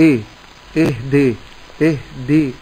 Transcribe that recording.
E, herde, herde,